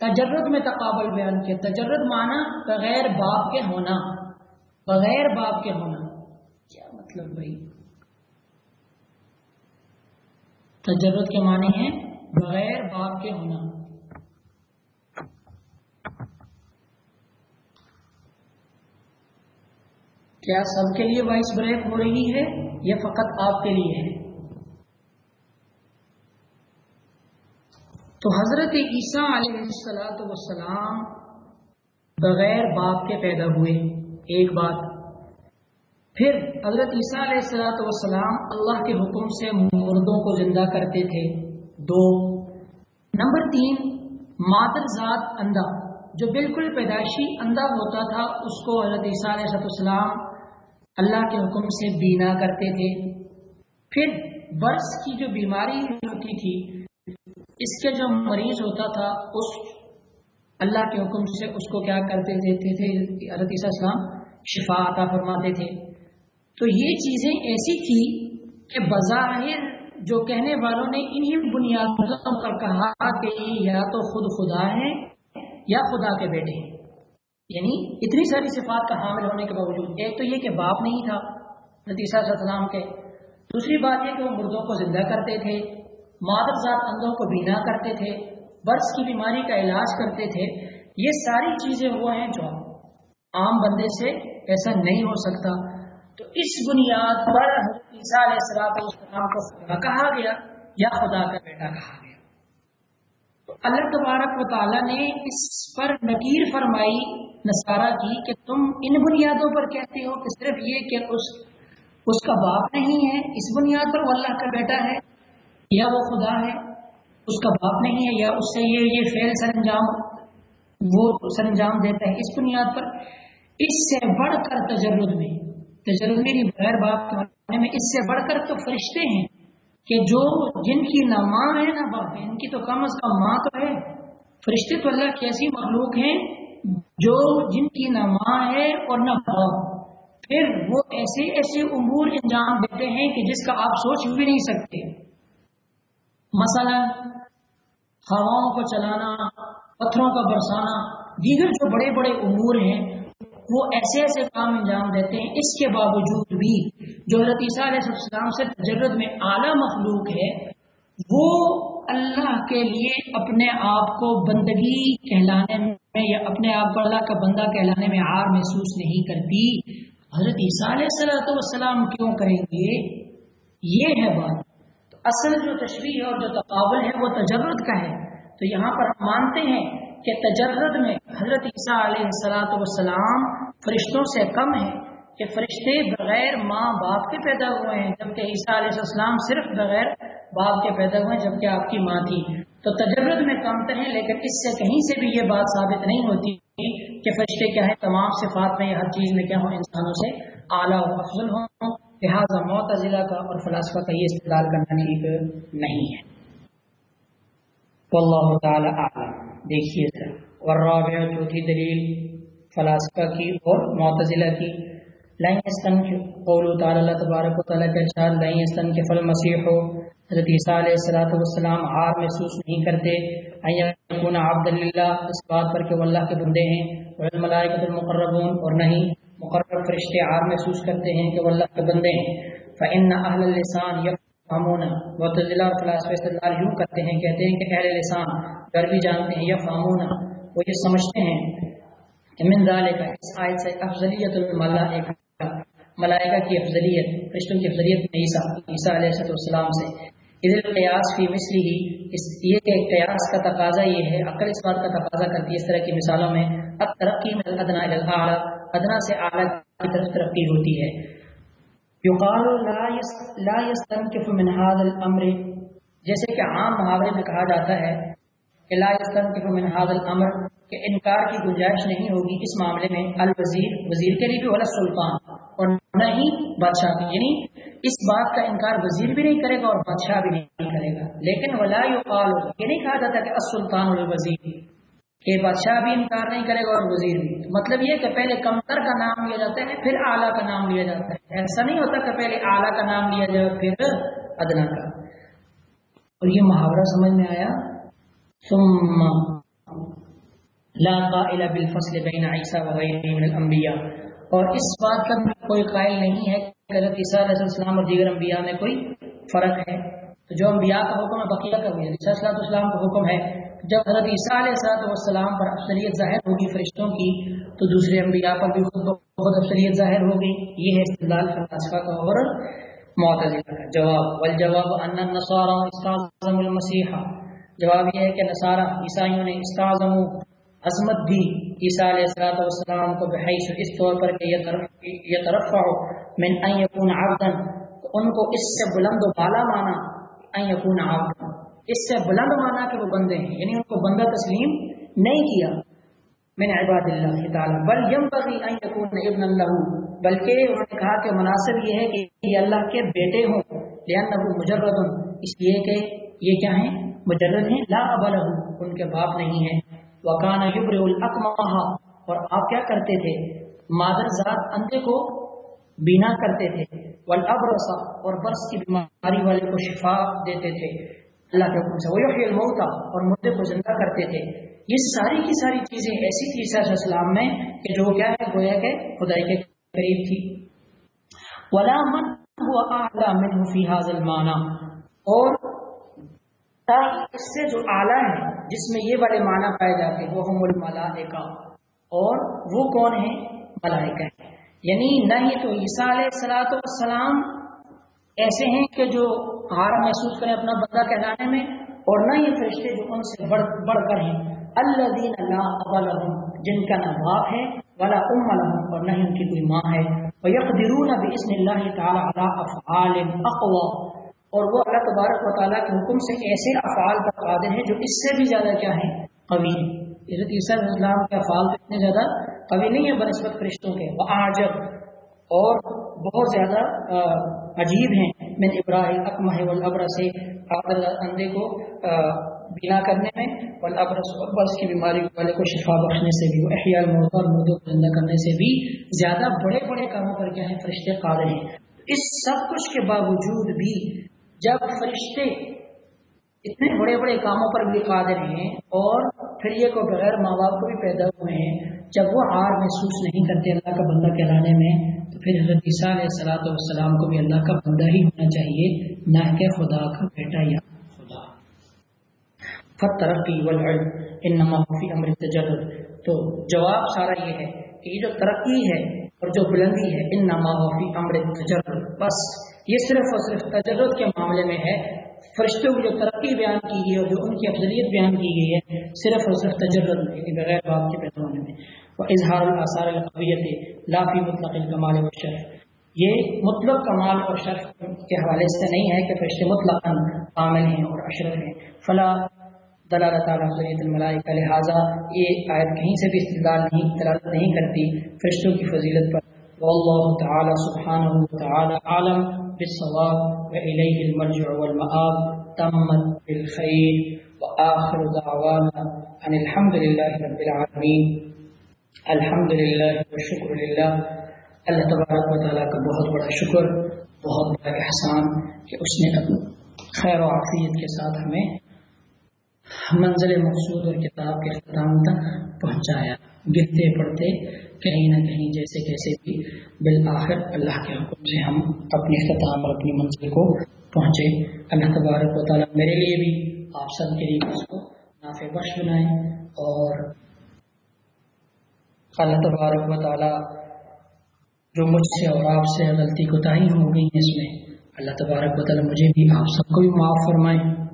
تجرد میں تقابل بیان کیا۔ تجرد معنی بغیر باپ کے ہونا۔ بغیر باپ کے ہونا۔ کیا مطلب بھائی؟ تجرد کے معنی ہے بغیر باپ کے ہونا۔ کیا سب کے لیے وائس بریک ہو رہی ہے یا فقط آپ کے لیے ہے؟ تو حضرت عیسیٰ علیہ السلاۃ وسلام بغیر باپ کے پیدا ہوئے، ایک بات۔ پھر حضرت عیسیٰ علیہ السلاۃ وسلام اللہ کے حکم سے مردوں کو زندہ کرتے تھے۔ دو۔ نمبر تین مادر ذات اندھا، جو بالکل پیدائشی اندھا ہوتا تھا، اس کو حضرت عیسیٰ علیہ السلام اللہ کے حکم سے بینا کرتے تھے۔ پھر برس کی جو بیماری ہوتی تھی اس کے جو مریض ہوتا تھا، اس اللہ کے حکم سے اس کو کیا کرتے دیتے تھے؟ حضرت السلام شفا عطا فرماتے تھے۔ تو یہ چیزیں ایسی تھی کہ بظاہر جو کہنے والوں نے انہیں بنیادوں پر کہا کہ یا تو خود خدا ہے یا خدا کے بیٹے ہیں۔ یعنی اتنی ساری صفات کا حامل ہونے کے باوجود، ایک تو یہ کہ باپ نہیں تھا نتیسہ السلام کے۔ دوسری بات یہ کہ وہ مردوں کو زندہ کرتے تھے مادر ذات اندوں کو بینا کرتے تھے، برس کی بیماری کا علاج کرتے تھے، یہ ساری چیزیں وہ ہیں جو عام بندے سے ایسا نہیں ہو سکتا۔ تو اس بنیاد پر عیسیٰ علیہ السلام کو خدا کہا گیا یا خدا کا بیٹا کہا گیا۔ تو اللہ تبارک و تعالیٰ نے اس پر نکیر فرمائی، نصارہ کی کہ تم ان بنیادوں پر کہتے ہو کہ صرف یہ کہ اس اس کا باپ نہیں ہے، اس بنیاد پر وہ اللہ کا بیٹا ہے۔ یا وہ خدا ہے، اس کا باپ نہیں ہے، یا اس سے یہ یہ فیل سر انجام وہ سر انجام دیتا ہے اس بنیاد پر۔ اس سے بڑھ کر تجرد میں تجرد میں بغیر باپ کے میں، اس سے بڑھ کر تو فرشتے ہیں کہ جو جن کی نہ ماں ہے، نہ باپ ہے، ان کی تو کم از کم ماں تو ہے۔ فرشتے تو اللہ کی ایسی مخلوق ہیں جو جن کی نہ ماں ہے اور نہ باپ۔ پھر وہ ایسے ایسے امور انجام دیتے ہیں کہ جس کا آپ سوچ بھی نہیں سکتے۔ مثلا، ہواؤں کو چلانا، پتھروں کا برسانا، دیگر جو بڑے بڑے امور ہیں، وہ ایسے ایسے کام انجام دیتے ہیں۔ اس کے باوجود بھی جو حضرت عیسیٰ علیہ السلام سے تجرد میں اعلیٰ مخلوق ہے، وہ اللہ کے لیے اپنے آپ کو بندگی کہلانے میں یا اپنے آپ کو اللہ کا بندہ کہلانے میں ہار محسوس نہیں کرتی۔ حضرت عیسیٰ علیہ السلۃ والسلام کیوں کریں گے؟ یہ ہے بات۔ اصل جو تشریح اور جو تقابل ہے وہ تجرد کا ہے۔ تو یہاں پر ہم مانتے ہیں کہ تجرد میں حضرت عیسیٰ علیہ السلاۃ والسلام فرشتوں سے کم ہے کہ فرشتے بغیر ماں باپ کے پیدا ہوئے ہیں، جبکہ عیسیٰ علیہ السلام صرف بغیر باپ کے پیدا ہوئے ہیں، جبکہ آپ کی ماں تھی۔ تو تجربت میں کمتر ہیں، لیکن اس سے کہیں سے بھی یہ بات ثابت نہیں ہوتی کہ فرشتے کیا ہے تمام صفات میں ہر چیز میں کیا ہوں، انسانوں سے اعلیٰ و افضل ہوں۔ لہٰذا معتزلہ کا اور فلاسفہ کا یہ استدلال کرنا ٹھیک نہیں ہے۔ اللہ تعالیٰ دیکھیے اور رابع چوتھی دلیل فلاسفہ کی اور معتزلہ کی۔ لائن استن قول تعالیٰ اللہ تبارک و تعالیٰ کے ارشاد لائن استن کے فل مسیح ہو حضرت عیسیٰ علیہ السلاۃ والسلام ہار محسوس نہیں کرتے۔ عبد اللہ اس بات پر کہ وہ اللہ کے بندے ہیں۔ ملائکۃ المقربون اور نہیں۔ مقرر فرشتے ہار محسوس کرتے ہیں کہ وہ اللہ کے بندے ہیں۔ فعن اہل السان یفہمون معتزلہ اور فلاسفہ استدلال یوں کرتے ہیں، کہتے ہیں کہ اہل لسان ڈر بھی جانتے ہیں یفہمون وہ یہ سمجھتے ہیں۔ کہ من ذالک اس آیت سے افضلیت الملا ایک ملائکہ کی افضلیت فرشتوں کی افضلیت عیسیٰ عیسیٰ علیہ السلام سے۔ ادھر قیاس فی مصری ہی، اس یہ کہ قیاس کا تقاضا یہ ہے، عقل اس بات کا تقاضا کرتی ہے اس طرح کی مثالوں میں، اب ترقی میں ادنا اعلیٰ ادنا سے اعلیٰ کی طرف ترقی ہوتی ہے۔ یقال لا يستنكف من هذا الامر، جیسے کہ عام محاورے میں کہا جاتا ہے کہ لا يستنكف من هذا الامر، کہ انکار کی گنجائش نہیں ہوگی اس معاملے میں، الوزیر، وزیر کے لیے بھی، ولا سلطان، اور نہ ہی بادشاہ یعنی اس بات کا انکار وزیر بھی نہیں کرے گا اور بادشاہ بھی نہیں کرے گا۔ لیکن ولا قال یہ نہیں کہا جاتا کہ السلطان الوزیر۔ کہ بادشاہ بھی انکار نہیں کرے گا اور وزیر بھی۔ مطلب یہ کہ پہلے کمتر کا نام لیا جاتا ہے، پھر اعلیٰ کا نام لیا جاتا ہے۔ ایسا نہیں ہوتا کہ پہلے اعلیٰ کا نام لیا جائے پھر ادنا کا۔ اور یہ محاورہ سمجھ میں آیا؟ ثم لا قائل بالفصل بین عیسیٰ وغیرہ من الانبیاء۔ اور اس بات کا بھی کوئی قائل نہیں ہے کہ حضرت عیسیٰ علیہ السلام اور دیگر انبیاء میں کوئی فرق ہے۔ تو جو انبیاء کا حکم ہے، بقیہ کا بھی عیسیٰ علیہ السلام کا حکم ہے جب حضرت عیسیٰ علیہ السلام پر اکثریت ظاہر ہوگی فرشتوں کی، تو دوسرے انبیاء پر بھی خود بہت اکثریت ظاہر ہوگی۔ یہ ہے استدلال فلسفہ کا اور معتدل کا جواب۔ والجواب ان النصارى استعظم المسیح جواب یہ ہے کہ نصارہ عیسائیوں نے استعظم عظمت دی عیسیٰ علیہ السلام والسلام کو بحیث اس طور پر کہ یہ طرف ہو من ان یکون عبدا ان کو اس سے بلند و بالا مانا ان یکون عبدا۔ اس سے بلند مانا کہ وہ بندے ہیں یعنی ان کو بندہ تسلیم نہیں کیا۔ من عباد اللہ تعالی، بل ينبغي ان يكون ابن اللہ بلکہ انہوں نے کہا کہ مناسب یہ ہے کہ یہ اللہ کے بیٹے ہوں لانه مجرد۔ اس لیے کہ یہ کیا ہیں؟ مجرد ہیں، لا اب ان کے باپ نہیں ہیں۔ وکانا یبر القما اور آپ کیا کرتے تھے؟ مادر ذات اندھے کو بینا کرتے تھے۔ والابرص، اور برس کی بیماری والے کو شفا دیتے تھے۔ اللہ کے حکم سے وہی الموتا اور مردے کو زندہ کرتے تھے۔ یہ ساری کی ساری چیزیں ایسی تھی عیسیٰ السلام میں کہ جو کیا ہے، گویا کہ خدائی کے قریب تھی۔ ولا من هو اعلى منه في هذا المعنى۔ اور اس سے جو اعلیٰ ہے جس میں یہ بڑے معنی پائے جاتے ہیں، وہ ہم الملائکہ۔ اور وہ کون ہیں؟ ملائکہ یعنی نہ ہی تو عیسیٰ علیہ السلاۃ والسلام ایسے ہیں کہ جو ہار محسوس کریں اپنا بندہ کہلانے میں، اور نہ ہی فرشتے جو ان سے بڑھ بڑھ کر ہیں۔ اللہ دین اللہ جن کا نہ باپ ہے والا ام اور نہ ہی ان کی کوئی ماں ہے۔ یقرون اب اس اللہ تعالیٰ افعال اقوا اور وہ اللہ تبارک و تعالیٰ کے حکم سے ایسے افعال پر قادر ہیں جو اس سے بھی زیادہ کیا ہیں؟ قوی حضرت عیسیٰ علیہ السلام کے افعال اتنے زیادہ قوی نہیں ہے بنسبت فرشتوں کے۔ وہ آجب اور بہت زیادہ عجیب ہیں۔ میں ابراہیم، اکمہ والابر سے اندھے کو بنا کرنے میں والابرس اور برس کی بیماری والے کو شفا بخشنے سے بھی احیاء الموت اور مردوں کو زندہ کرنے سے بھی زیادہ بڑے بڑے کاموں پر کیا ہیں؟ فرشتے قادر ہیں۔ اس سب کچھ کے باوجود بھی جب فرشتے اتنے بڑے بڑے کاموں پر بھی قادر ہیں اور پھر یہ کو بغیر ماں باپ کو بھی پیدا ہوئے ہیں، جب وہ ہار محسوس نہیں کرتے اللہ کا بندہ کہلانے میں، تو پھر حضرت عیسیٰ علیہ السلاۃ والسلام کو بھی اللہ کا بندہ ہی ہونا چاہیے، نہ کہ خدا کا بیٹا یا خدا۔ فت ترقی والعلم انما فی امر تجرد تو جواب سارا یہ ہے کہ یہ جو ترقی ہے اور جو بلندی ہے ان نمافی امر تجرد بس یہ صرف اور صرف تجرد کے معاملے میں ہے۔ فرشتوں کی جو ترقی بیان کی گئی ہے اور جو ان کی افضلیت بیان کی گئی ہے، صرف اور صرف تجرد میں بغیر باپ کے پیدانے میں۔ وہ اظہار الاثار القویت لافی مطلق الکمال و شرف۔ یہ مطلق کمال اور شرف کے حوالے سے نہیں ہے کہ فرشتے مطلق عامل ہیں اور اشرف ہیں۔ فلاں دلالت تعالیٰ حضریت الملائی کا لہٰذا یہ آیت کہیں سے بھی استدال نہیں دلالت نہیں کرتی۔ فرشتوں کی فضیلت پر واللہ تعالی سبحانہ وتعالی عالم بالصواب وإلیہ المرجع والمآب تمت بالخیر وآخر دعوانا ان الحمد للہ رب العالمین الحمد للہ والشکر للہ اللہ تبارک و تعالیٰ کا بہت بڑا شکر، بہت بڑا احسان کہ اس نے خیر و عافیت کے ساتھ ہمیں منزل مقصود اور کتاب کے اختتام تک پہنچایا۔ گرتے پڑتے کہیں نہ کہیں جیسے کیسے بھی بالآخر اللہ کے حکم سے ہم اپنے اختتام اور اپنی منزل کو پہنچے۔ اللہ تبارک و تعالیٰ میرے لیے بھی آپ سب کے لیے اس کو نافع بخش بنائیں اور اللہ تبارک و تعالیٰ جو مجھ سے اور آپ سے غلطی کو ہو گئی اس میں، اللہ تبارک و تعالیٰ مجھے بھی آپ سب کو بھی معاف فرمائیں